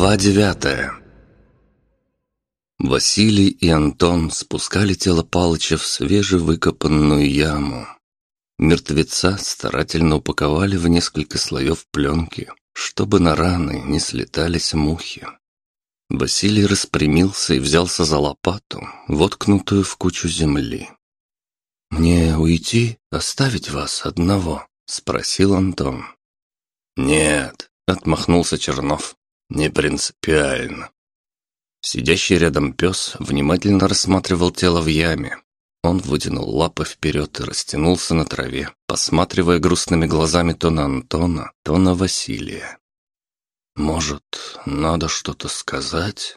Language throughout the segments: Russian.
Глава девятая Василий и Антон спускали тело Палыча в свежевыкопанную яму. Мертвеца старательно упаковали в несколько слоев пленки, чтобы на раны не слетались мухи. Василий распрямился и взялся за лопату, воткнутую в кучу земли. «Мне уйти, оставить вас одного?» — спросил Антон. «Нет», — отмахнулся Чернов. Не принципиально. Сидящий рядом пес внимательно рассматривал тело в яме. Он вытянул лапы вперед и растянулся на траве, посматривая грустными глазами то на Антона, то на Василия. «Может, надо что-то сказать?»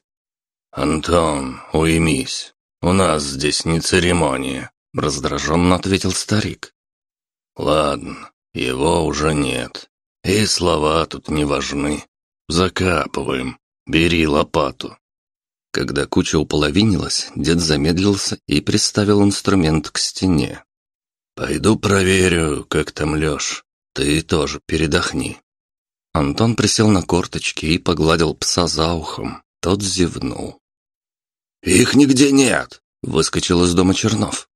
«Антон, уймись. У нас здесь не церемония», — раздраженно ответил старик. «Ладно, его уже нет. И слова тут не важны. «Закапываем. Бери лопату». Когда куча уполовинилась, дед замедлился и приставил инструмент к стене. «Пойду проверю, как там Лёш. Ты тоже передохни». Антон присел на корточки и погладил пса за ухом. Тот зевнул. «Их нигде нет!» — выскочил из дома Чернов.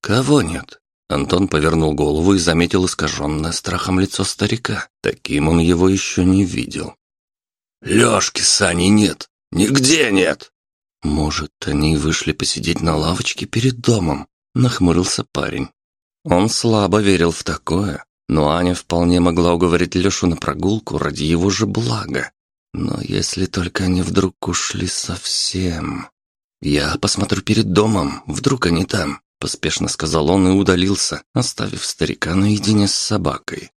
«Кого нет?» Антон повернул голову и заметил искаженное страхом лицо старика. Таким он его еще не видел. Лёшки с Аней нет. Нигде нет. Может, они вышли посидеть на лавочке перед домом, нахмурился парень. Он слабо верил в такое, но Аня вполне могла уговорить Лёшу на прогулку ради его же блага. Но если только они вдруг ушли совсем... «Я посмотрю перед домом, вдруг они там», — поспешно сказал он и удалился, оставив старика наедине с собакой.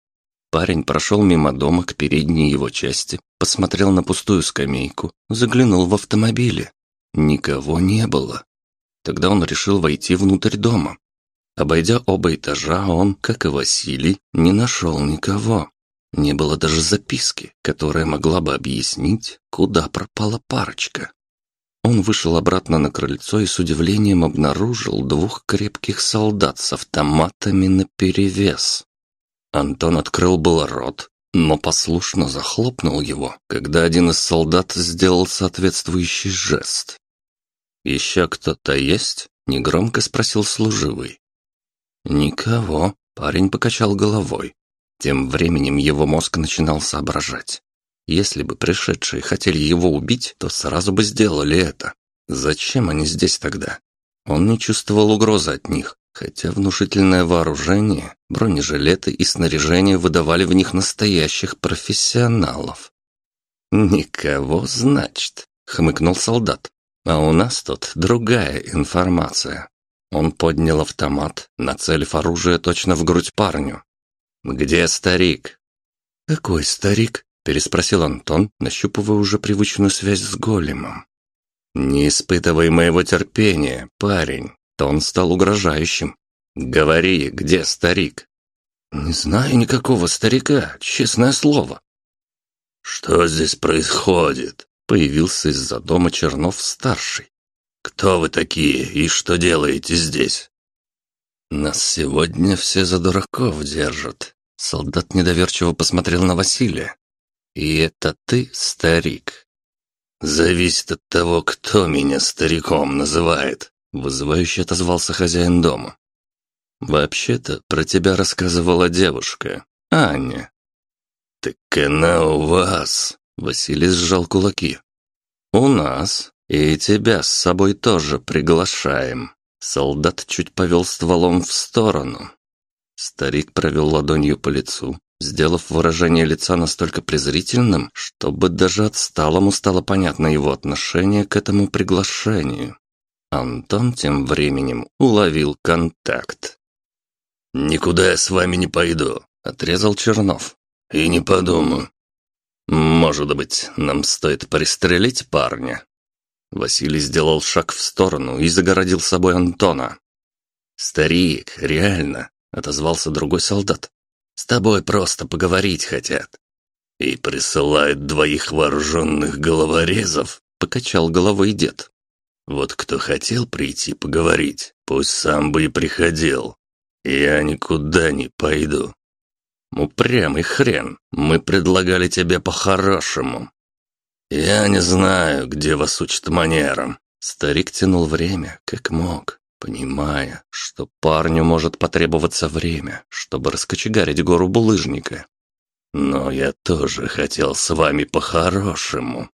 Парень прошел мимо дома к передней его части, посмотрел на пустую скамейку, заглянул в автомобили. Никого не было. Тогда он решил войти внутрь дома. Обойдя оба этажа, он, как и Василий, не нашел никого. Не было даже записки, которая могла бы объяснить, куда пропала парочка. Он вышел обратно на крыльцо и с удивлением обнаружил двух крепких солдат с автоматами наперевес. Антон открыл был рот, но послушно захлопнул его, когда один из солдат сделал соответствующий жест. «Еще кто-то есть?» — негромко спросил служивый. «Никого», — парень покачал головой. Тем временем его мозг начинал соображать. Если бы пришедшие хотели его убить, то сразу бы сделали это. Зачем они здесь тогда? Он не чувствовал угрозы от них, хотя внушительное вооружение, бронежилеты и снаряжение выдавали в них настоящих профессионалов. «Никого, значит», — хмыкнул солдат. «А у нас тут другая информация». Он поднял автомат, нацелив оружие точно в грудь парню. «Где старик?» «Какой старик?» — переспросил Антон, нащупывая уже привычную связь с големом. «Не испытывай моего терпения, парень. Тон стал угрожающим. «Говори, где старик?» «Не знаю никакого старика, честное слово». «Что здесь происходит?» Появился из-за дома Чернов-старший. «Кто вы такие и что делаете здесь?» «Нас сегодня все за дураков держат». Солдат недоверчиво посмотрел на Василия. «И это ты, старик?» «Зависит от того, кто меня стариком называет», Вызывающе отозвался хозяин дома. «Вообще-то про тебя рассказывала девушка, Аня». «Так она у вас?» Василий сжал кулаки. «У нас. И тебя с собой тоже приглашаем». Солдат чуть повел стволом в сторону. Старик провел ладонью по лицу, сделав выражение лица настолько презрительным, чтобы даже отсталому стало понятно его отношение к этому приглашению. Антон тем временем уловил контакт. «Никуда я с вами не пойду», — отрезал Чернов. «И не подумаю». «Может быть, нам стоит пристрелить парня?» Василий сделал шаг в сторону и загородил собой Антона. «Старик, реально», — отозвался другой солдат. «С тобой просто поговорить хотят». «И присылают двоих вооруженных головорезов», — покачал головой дед. Вот кто хотел прийти поговорить, пусть сам бы и приходил. Я никуда не пойду. Упрямый хрен, мы предлагали тебе по-хорошему. «Я не знаю, где вас учат манерам». Старик тянул время, как мог, понимая, что парню может потребоваться время, чтобы раскочегарить гору булыжника. «Но я тоже хотел с вами по-хорошему».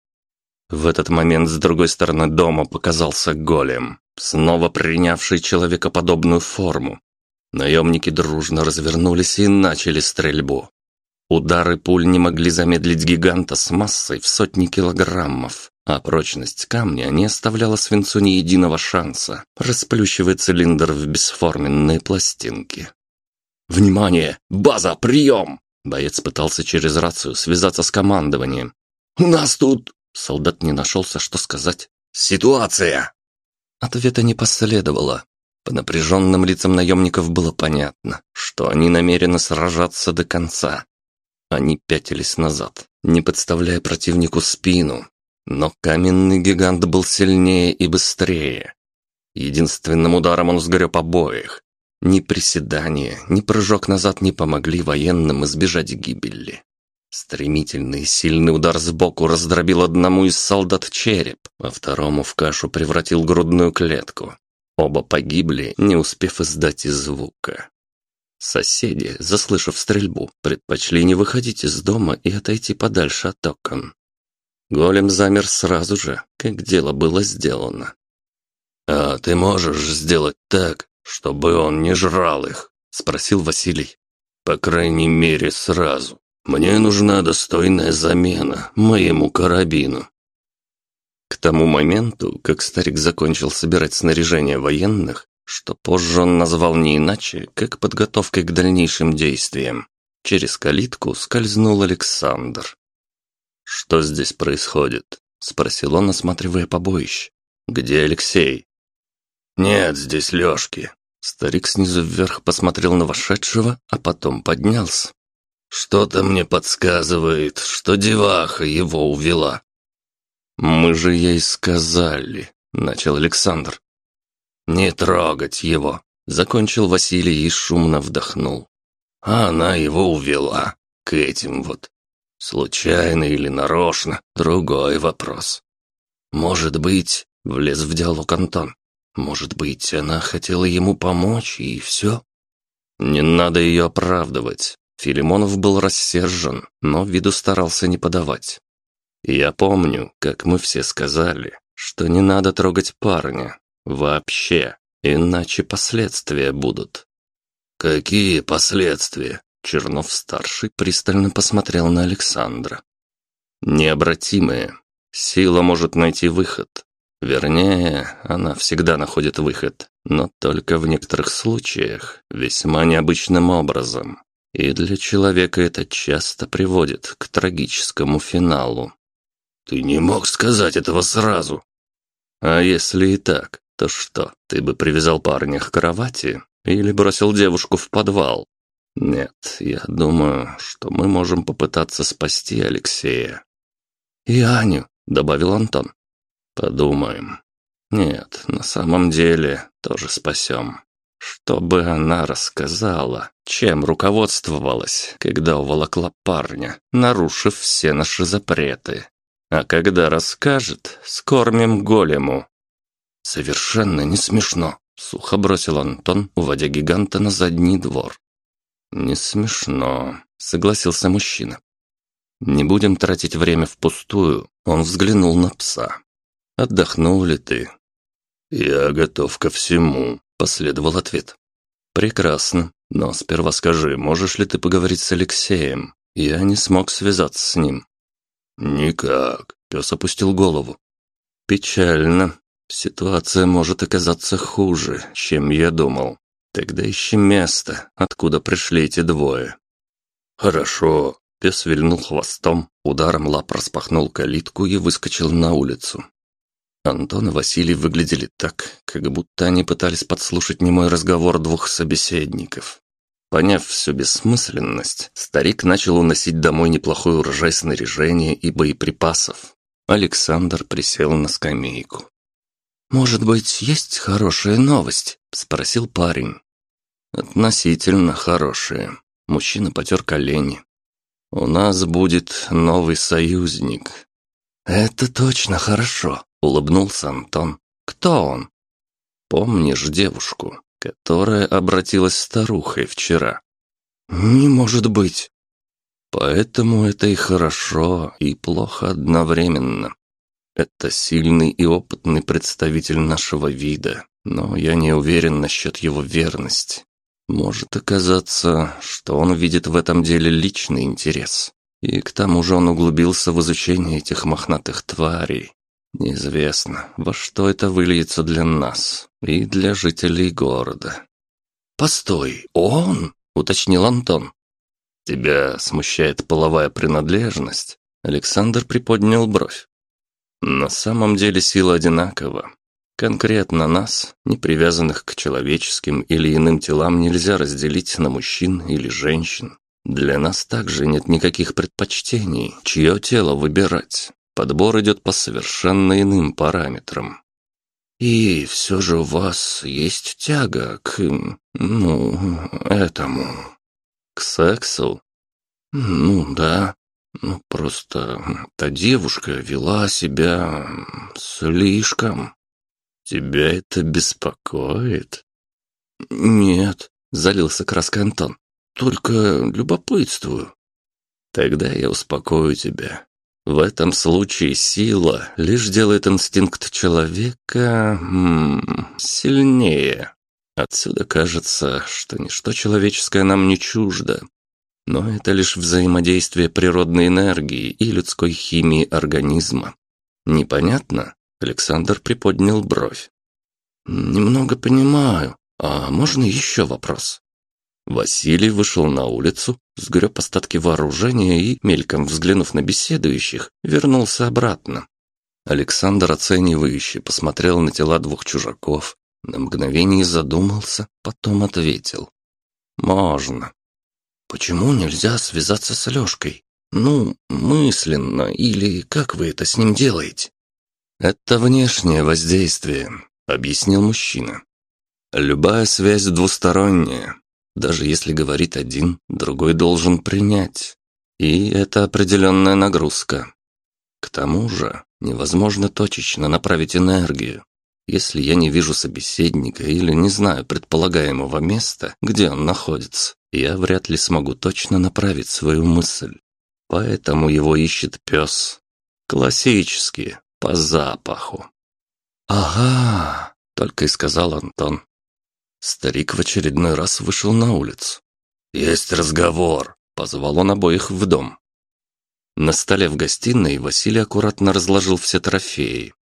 В этот момент с другой стороны дома показался голем, снова принявший человекоподобную форму. Наемники дружно развернулись и начали стрельбу. Удары пуль не могли замедлить гиганта с массой в сотни килограммов, а прочность камня не оставляла свинцу ни единого шанса, расплющивая цилиндр в бесформенные пластинки. «Внимание! База! Прием!» Боец пытался через рацию связаться с командованием. «У нас тут...» Солдат не нашелся, что сказать. «Ситуация!» Ответа не последовало. По напряженным лицам наемников было понятно, что они намерены сражаться до конца. Они пятились назад, не подставляя противнику спину. Но каменный гигант был сильнее и быстрее. Единственным ударом он сгреб обоих. Ни приседание, ни прыжок назад не помогли военным избежать гибели. Стремительный сильный удар сбоку раздробил одному из солдат череп, а второму в кашу превратил грудную клетку. Оба погибли, не успев издать и звука. Соседи, заслышав стрельбу, предпочли не выходить из дома и отойти подальше от окон. Голем замер сразу же, как дело было сделано. «А ты можешь сделать так, чтобы он не жрал их?» — спросил Василий. «По крайней мере, сразу. Мне нужна достойная замена моему карабину». К тому моменту, как старик закончил собирать снаряжение военных, что позже он назвал не иначе, как подготовкой к дальнейшим действиям. Через калитку скользнул Александр. «Что здесь происходит?» – спросил он, осматривая побоище. «Где Алексей?» «Нет здесь Лёшки». Старик снизу вверх посмотрел на вошедшего, а потом поднялся. «Что-то мне подсказывает, что деваха его увела». «Мы же ей сказали», — начал Александр. «Не трогать его», — закончил Василий и шумно вдохнул. А она его увела к этим вот. Случайно или нарочно, другой вопрос. Может быть, влез в диалог Антон, может быть, она хотела ему помочь, и все? Не надо ее оправдывать. Филимонов был рассержен, но виду старался не подавать. Я помню, как мы все сказали, что не надо трогать парня, Вообще, иначе последствия будут. Какие последствия? Чернов-старший пристально посмотрел на Александра. Необратимые. Сила может найти выход. Вернее, она всегда находит выход, но только в некоторых случаях, весьма необычным образом. И для человека это часто приводит к трагическому финалу. «Ты не мог сказать этого сразу!» «А если и так? То что, ты бы привязал парня к кровати или бросил девушку в подвал? Нет, я думаю, что мы можем попытаться спасти Алексея. И Аню, добавил Антон. Подумаем. Нет, на самом деле тоже спасем. Чтобы она рассказала, чем руководствовалась, когда уволокла парня, нарушив все наши запреты. А когда расскажет, скормим голему, «Совершенно не смешно», — сухо бросил Антон, уводя гиганта на задний двор. «Не смешно», — согласился мужчина. «Не будем тратить время впустую», — он взглянул на пса. «Отдохнул ли ты?» «Я готов ко всему», — последовал ответ. «Прекрасно, но сперва скажи, можешь ли ты поговорить с Алексеем? Я не смог связаться с ним». «Никак», — пес опустил голову. «Печально. Ситуация может оказаться хуже, чем я думал. Тогда ищи место, откуда пришли эти двое. Хорошо. Пес вильнул хвостом, ударом лап распахнул калитку и выскочил на улицу. Антон и Василий выглядели так, как будто они пытались подслушать немой разговор двух собеседников. Поняв всю бессмысленность, старик начал уносить домой неплохой урожай снаряжения и боеприпасов. Александр присел на скамейку. «Может быть, есть хорошая новость?» – спросил парень. «Относительно хорошая». Мужчина потер колени. «У нас будет новый союзник». «Это точно хорошо», — улыбнулся Антон. «Кто он?» «Помнишь девушку, которая обратилась старухой вчера?» «Не может быть». «Поэтому это и хорошо, и плохо одновременно. Это сильный и опытный представитель нашего вида, но я не уверен насчет его верности. Может оказаться, что он видит в этом деле личный интерес. И к тому же он углубился в изучение этих мохнатых тварей. Неизвестно, во что это выльется для нас и для жителей города. «Постой, он?» — уточнил Антон. «Тебя смущает половая принадлежность?» Александр приподнял бровь. «На самом деле сила одинакова. Конкретно нас, не привязанных к человеческим или иным телам, нельзя разделить на мужчин или женщин. Для нас также нет никаких предпочтений, чье тело выбирать. Подбор идет по совершенно иным параметрам. И все же у вас есть тяга к... ну, этому... К сексу? Ну, да. Ну, просто та девушка вела себя слишком. «Тебя это беспокоит?» «Нет», — залился краской Антон. «Только любопытствую». «Тогда я успокою тебя. В этом случае сила лишь делает инстинкт человека м -м, сильнее. Отсюда кажется, что ничто человеческое нам не чуждо. Но это лишь взаимодействие природной энергии и людской химии организма. Непонятно? Александр приподнял бровь. «Немного понимаю. А можно еще вопрос?» Василий вышел на улицу, сгреб остатки вооружения и, мельком взглянув на беседующих, вернулся обратно. Александр оценивающе посмотрел на тела двух чужаков, на мгновение задумался, потом ответил. «Можно». «Почему нельзя связаться с Алешкой? Ну, мысленно, или как вы это с ним делаете?» «Это внешнее воздействие», — объяснил мужчина. «Любая связь двусторонняя. Даже если говорит один, другой должен принять. И это определенная нагрузка. К тому же невозможно точечно направить энергию. Если я не вижу собеседника или не знаю предполагаемого места, где он находится, я вряд ли смогу точно направить свою мысль. Поэтому его ищет пес. Классические, по запаху. «Ага», — только и сказал Антон. Старик в очередной раз вышел на улицу. «Есть разговор», — позвал он обоих в дом. На столе в гостиной Василий аккуратно разложил все трофеи.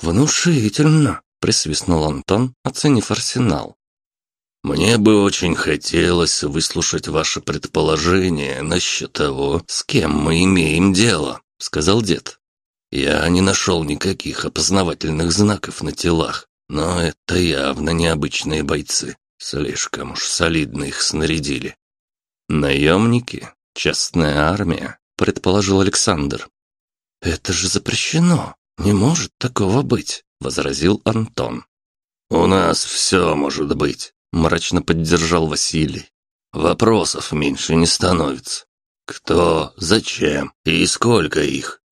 «Внушительно», — присвистнул Антон, оценив арсенал. «Мне бы очень хотелось выслушать ваше предположение насчет того, с кем мы имеем дело», — сказал дед. Я не нашел никаких опознавательных знаков на телах, но это явно необычные бойцы. Слишком уж солидно их снарядили. Наемники? Частная армия? Предположил Александр. Это же запрещено. Не может такого быть, возразил Антон. У нас все может быть, мрачно поддержал Василий. Вопросов меньше не становится. Кто, зачем и сколько их?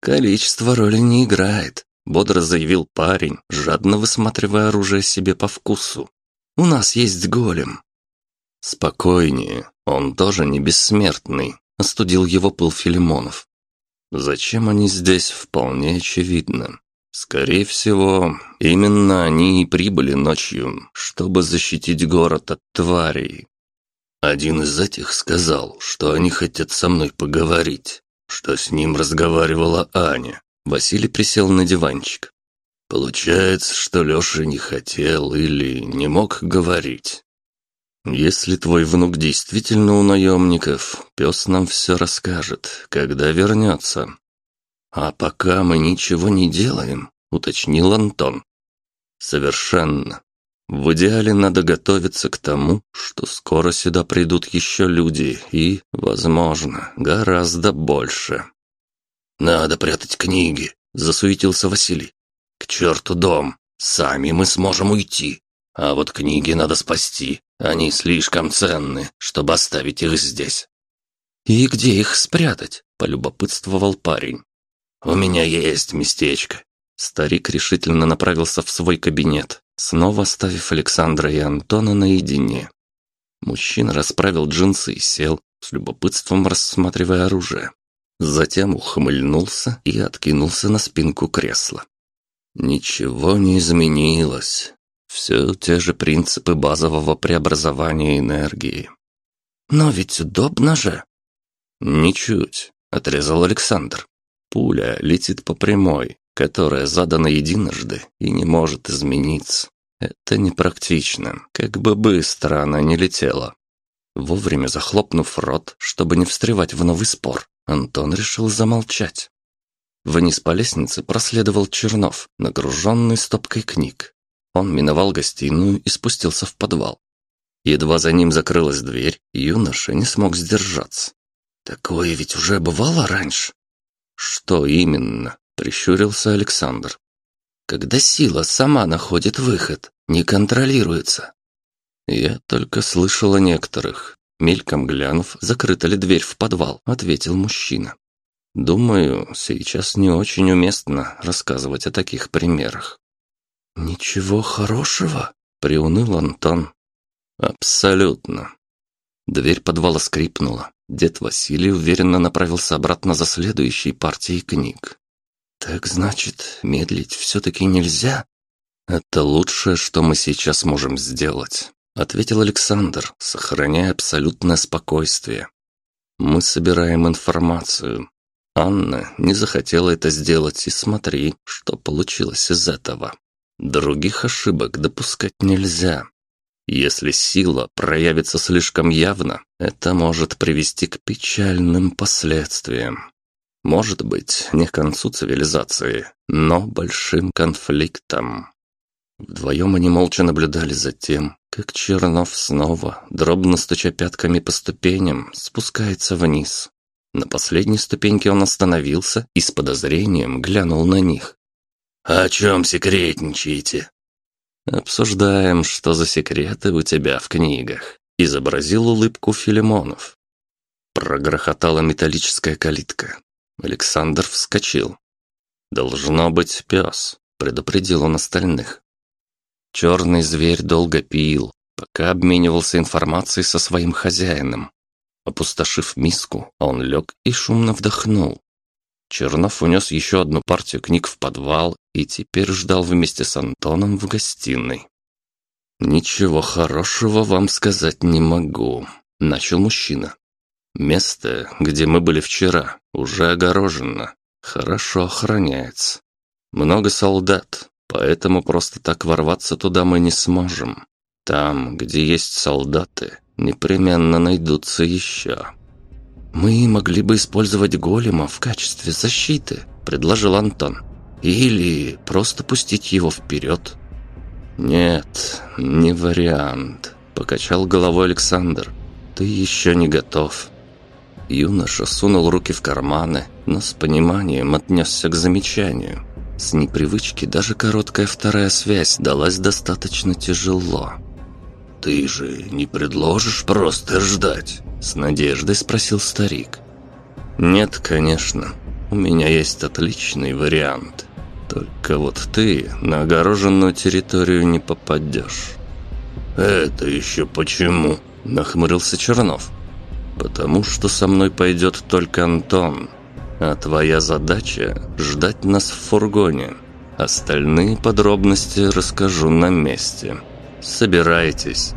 «Количество роли не играет», — бодро заявил парень, жадно высматривая оружие себе по вкусу. «У нас есть голем». «Спокойнее, он тоже не бессмертный», — остудил его пыл Филимонов. «Зачем они здесь, вполне очевидно. Скорее всего, именно они и прибыли ночью, чтобы защитить город от тварей. Один из этих сказал, что они хотят со мной поговорить что с ним разговаривала Аня. Василий присел на диванчик. Получается, что Леша не хотел или не мог говорить. Если твой внук действительно у наемников, пес нам все расскажет, когда вернется. А пока мы ничего не делаем, уточнил Антон. Совершенно. В идеале надо готовиться к тому, что скоро сюда придут еще люди и, возможно, гораздо больше. «Надо прятать книги», — засуетился Василий. «К черту дом! Сами мы сможем уйти. А вот книги надо спасти. Они слишком ценны, чтобы оставить их здесь». «И где их спрятать?» — полюбопытствовал парень. «У меня есть местечко». Старик решительно направился в свой кабинет, снова оставив Александра и Антона наедине. Мужчина расправил джинсы и сел, с любопытством рассматривая оружие. Затем ухмыльнулся и откинулся на спинку кресла. Ничего не изменилось. Все те же принципы базового преобразования энергии. Но ведь удобно же. Ничуть, отрезал Александр. Пуля летит по прямой, которая задана единожды и не может измениться. Это непрактично, как бы быстро она не летела. Вовремя захлопнув рот, чтобы не встревать в новый спор, Антон решил замолчать. Вниз по лестнице проследовал Чернов, нагруженный стопкой книг. Он миновал гостиную и спустился в подвал. Едва за ним закрылась дверь, юноша не смог сдержаться. «Такое ведь уже бывало раньше?» «Что именно?» – прищурился Александр. «Когда сила сама находит выход, не контролируется». «Я только слышал о некоторых. Мельком глянув, закрыта ли дверь в подвал, ответил мужчина. Думаю, сейчас не очень уместно рассказывать о таких примерах. Ничего хорошего, приуныл Антон. Абсолютно. Дверь подвала скрипнула. Дед Василий уверенно направился обратно за следующей партией книг. Так значит, медлить все-таки нельзя? Это лучшее, что мы сейчас можем сделать ответил Александр, сохраняя абсолютное спокойствие. Мы собираем информацию. Анна не захотела это сделать, и смотри, что получилось из этого. Других ошибок допускать нельзя. Если сила проявится слишком явно, это может привести к печальным последствиям. Может быть, не к концу цивилизации, но большим конфликтам. Вдвоем они молча наблюдали за тем, как Чернов снова, дробно стуча пятками по ступеням, спускается вниз. На последней ступеньке он остановился и с подозрением глянул на них. «О чем секретничаете?» «Обсуждаем, что за секреты у тебя в книгах», — изобразил улыбку Филимонов. Прогрохотала металлическая калитка. Александр вскочил. «Должно быть пес», — предупредил он остальных. Черный зверь долго пил, пока обменивался информацией со своим хозяином. Опустошив миску, он лег и шумно вдохнул. Чернов унес еще одну партию книг в подвал и теперь ждал вместе с Антоном в гостиной. «Ничего хорошего вам сказать не могу», — начал мужчина. «Место, где мы были вчера, уже огорожено, хорошо охраняется. Много солдат, Поэтому просто так ворваться туда мы не сможем. Там, где есть солдаты, непременно найдутся еще. «Мы могли бы использовать голема в качестве защиты», — предложил Антон. «Или просто пустить его вперед». «Нет, не вариант», — покачал головой Александр. «Ты еще не готов». Юноша сунул руки в карманы, но с пониманием отнесся к замечанию. С непривычки даже короткая вторая связь далась достаточно тяжело. «Ты же не предложишь просто ждать?» – с надеждой спросил старик. «Нет, конечно. У меня есть отличный вариант. Только вот ты на огороженную территорию не попадешь». «Это еще почему?» – нахмурился Чернов. «Потому что со мной пойдет только Антон. А твоя задача – ждать нас в фургоне. Остальные подробности расскажу на месте. Собирайтесь».